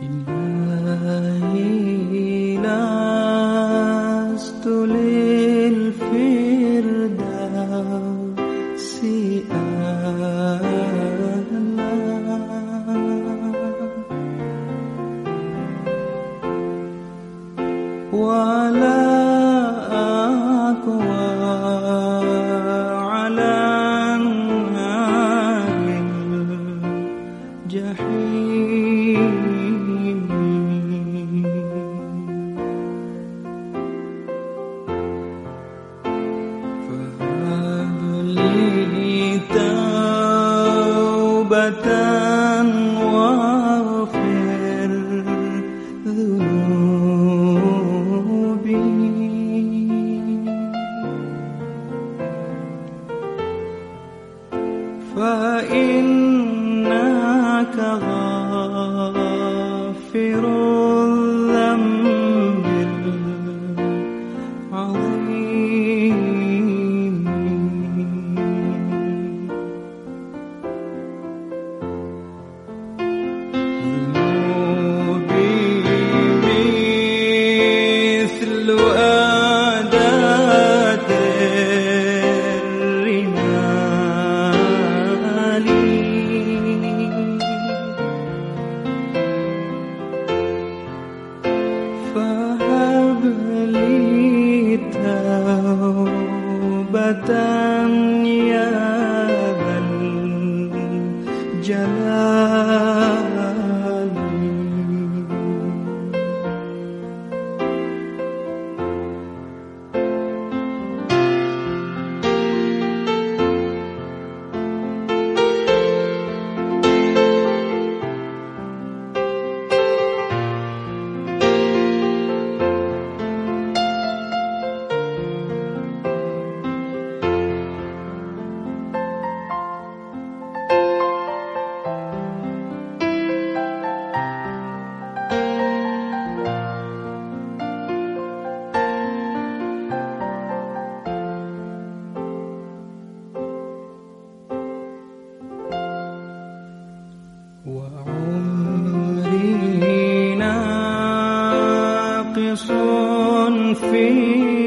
因。توبة واغفر ذنوبي. فإن يا ذا الجلال ناقص في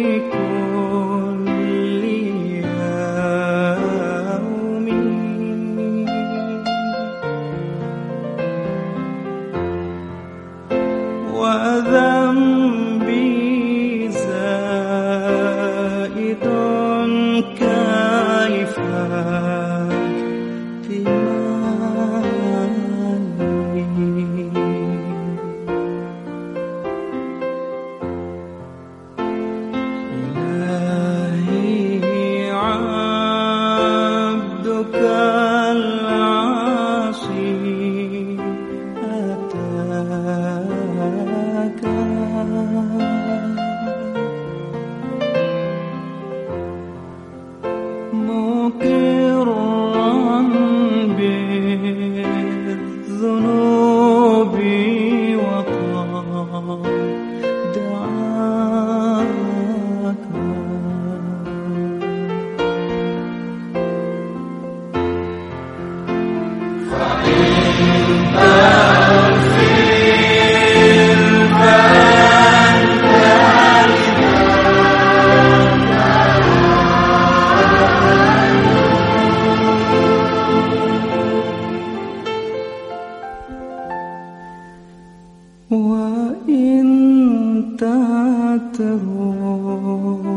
Mon 的我。